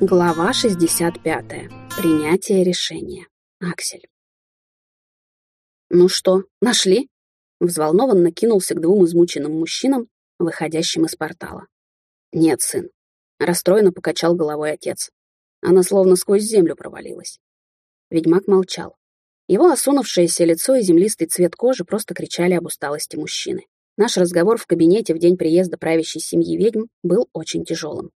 Глава 65. Принятие решения. Аксель. «Ну что, нашли?» Взволнованно кинулся к двум измученным мужчинам, выходящим из портала. «Нет, сын». Расстроенно покачал головой отец. Она словно сквозь землю провалилась. Ведьмак молчал. Его осунувшееся лицо и землистый цвет кожи просто кричали об усталости мужчины. Наш разговор в кабинете в день приезда правящей семьи ведьм был очень тяжелым.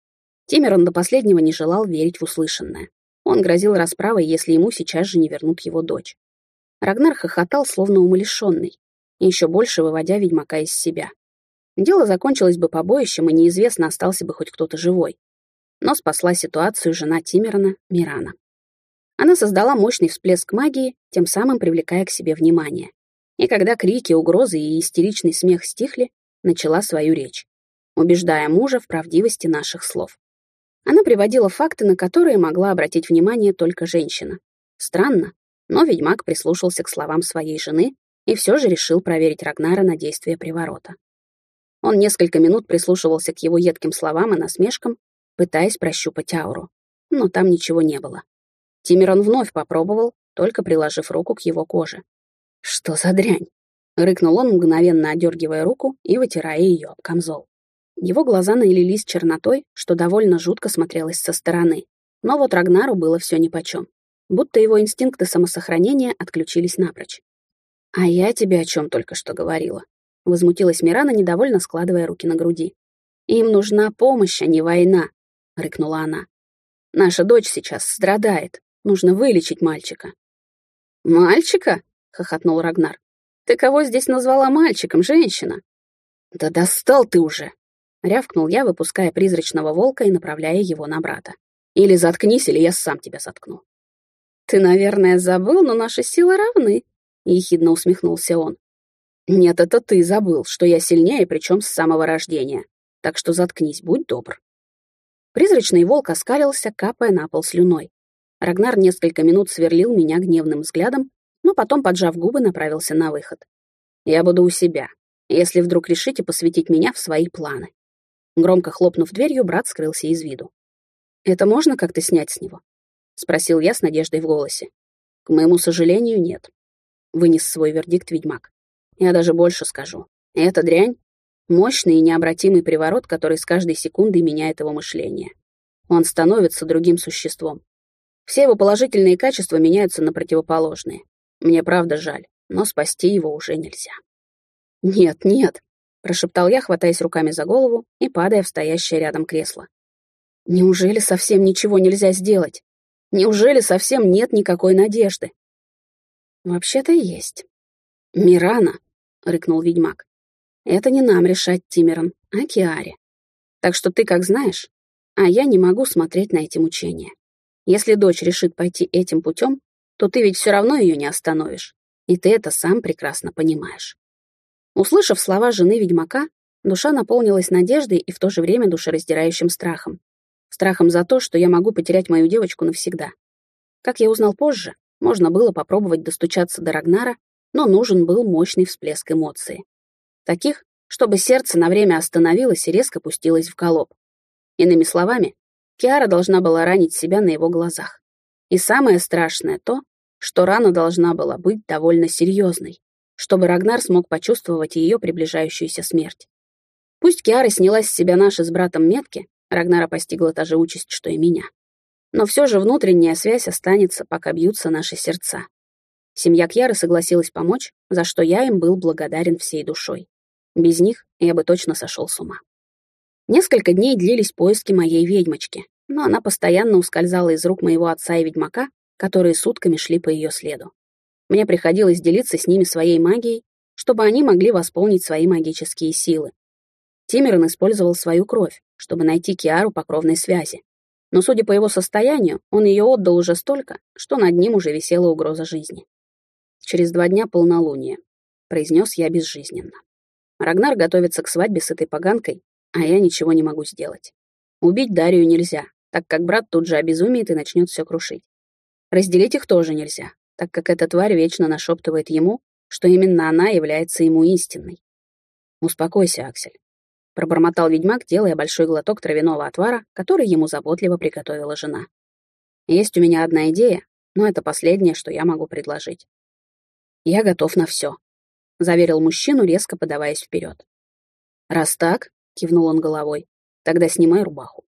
Тимерон до последнего не желал верить в услышанное. Он грозил расправой, если ему сейчас же не вернут его дочь. Рагнар хохотал, словно умалишенный, еще больше выводя ведьмака из себя. Дело закончилось бы побоищем, и неизвестно, остался бы хоть кто-то живой. Но спасла ситуацию жена Тимерона, Мирана. Она создала мощный всплеск магии, тем самым привлекая к себе внимание. И когда крики, угрозы и истеричный смех стихли, начала свою речь, убеждая мужа в правдивости наших слов. Она приводила факты, на которые могла обратить внимание только женщина. Странно, но ведьмак прислушался к словам своей жены и все же решил проверить Рагнара на действие приворота. Он несколько минут прислушивался к его едким словам и насмешкам, пытаясь прощупать ауру. Но там ничего не было. Тимирон вновь попробовал, только приложив руку к его коже. «Что за дрянь?» — рыкнул он, мгновенно одергивая руку и вытирая ее об камзол. Его глаза налились чернотой, что довольно жутко смотрелось со стороны. Но вот Рагнару было все нипочем. Будто его инстинкты самосохранения отключились напрочь. «А я тебе о чем только что говорила», — возмутилась Мирана, недовольно складывая руки на груди. «Им нужна помощь, а не война», — рыкнула она. «Наша дочь сейчас страдает. Нужно вылечить мальчика». «Мальчика?» — хохотнул Рагнар. «Ты кого здесь назвала мальчиком, женщина?» «Да достал ты уже!» Рявкнул я, выпуская призрачного волка и направляя его на брата. «Или заткнись, или я сам тебя заткну». «Ты, наверное, забыл, но наши силы равны», — ехидно усмехнулся он. «Нет, это ты забыл, что я сильнее, причем с самого рождения. Так что заткнись, будь добр». Призрачный волк оскалился, капая на пол слюной. Рагнар несколько минут сверлил меня гневным взглядом, но потом, поджав губы, направился на выход. «Я буду у себя, если вдруг решите посвятить меня в свои планы». Громко хлопнув дверью, брат скрылся из виду. «Это можно как-то снять с него?» — спросил я с надеждой в голосе. «К моему сожалению, нет», — вынес свой вердикт ведьмак. «Я даже больше скажу. Эта дрянь — мощный и необратимый приворот, который с каждой секундой меняет его мышление. Он становится другим существом. Все его положительные качества меняются на противоположные. Мне правда жаль, но спасти его уже нельзя». «Нет, нет», прошептал я, хватаясь руками за голову и падая в стоящее рядом кресло. Неужели совсем ничего нельзя сделать? Неужели совсем нет никакой надежды? Вообще-то есть. Мирана, рыкнул ведьмак. Это не нам решать, Тимерон, а Киаре. Так что ты как знаешь, а я не могу смотреть на эти мучения. Если дочь решит пойти этим путем, то ты ведь все равно ее не остановишь. И ты это сам прекрасно понимаешь. Услышав слова жены ведьмака, душа наполнилась надеждой и в то же время душераздирающим страхом. Страхом за то, что я могу потерять мою девочку навсегда. Как я узнал позже, можно было попробовать достучаться до Рагнара, но нужен был мощный всплеск эмоций. Таких, чтобы сердце на время остановилось и резко пустилось в колоб. Иными словами, Киара должна была ранить себя на его глазах. И самое страшное то, что рана должна была быть довольно серьезной чтобы Рагнар смог почувствовать ее приближающуюся смерть. Пусть Киара сняла с себя наши с братом метки, Рагнара постигла та же участь, что и меня. Но все же внутренняя связь останется, пока бьются наши сердца. Семья Кьяры согласилась помочь, за что я им был благодарен всей душой. Без них я бы точно сошел с ума. Несколько дней длились поиски моей ведьмочки, но она постоянно ускользала из рук моего отца и ведьмака, которые сутками шли по ее следу. Мне приходилось делиться с ними своей магией, чтобы они могли восполнить свои магические силы. Тимерон использовал свою кровь, чтобы найти Киару по кровной связи. Но, судя по его состоянию, он ее отдал уже столько, что над ним уже висела угроза жизни. «Через два дня полнолуние», — произнес я безжизненно. Рагнар готовится к свадьбе с этой поганкой, а я ничего не могу сделать. Убить Дарью нельзя, так как брат тут же обезумеет и начнет все крушить. Разделить их тоже нельзя, так как эта тварь вечно нашептывает ему, что именно она является ему истинной. Успокойся, Аксель. — пробормотал ведьмак, делая большой глоток травяного отвара, который ему заботливо приготовила жена. «Есть у меня одна идея, но это последнее, что я могу предложить. Я готов на все», — заверил мужчину, резко подаваясь вперед. «Раз так», — кивнул он головой, — «тогда снимай рубаху».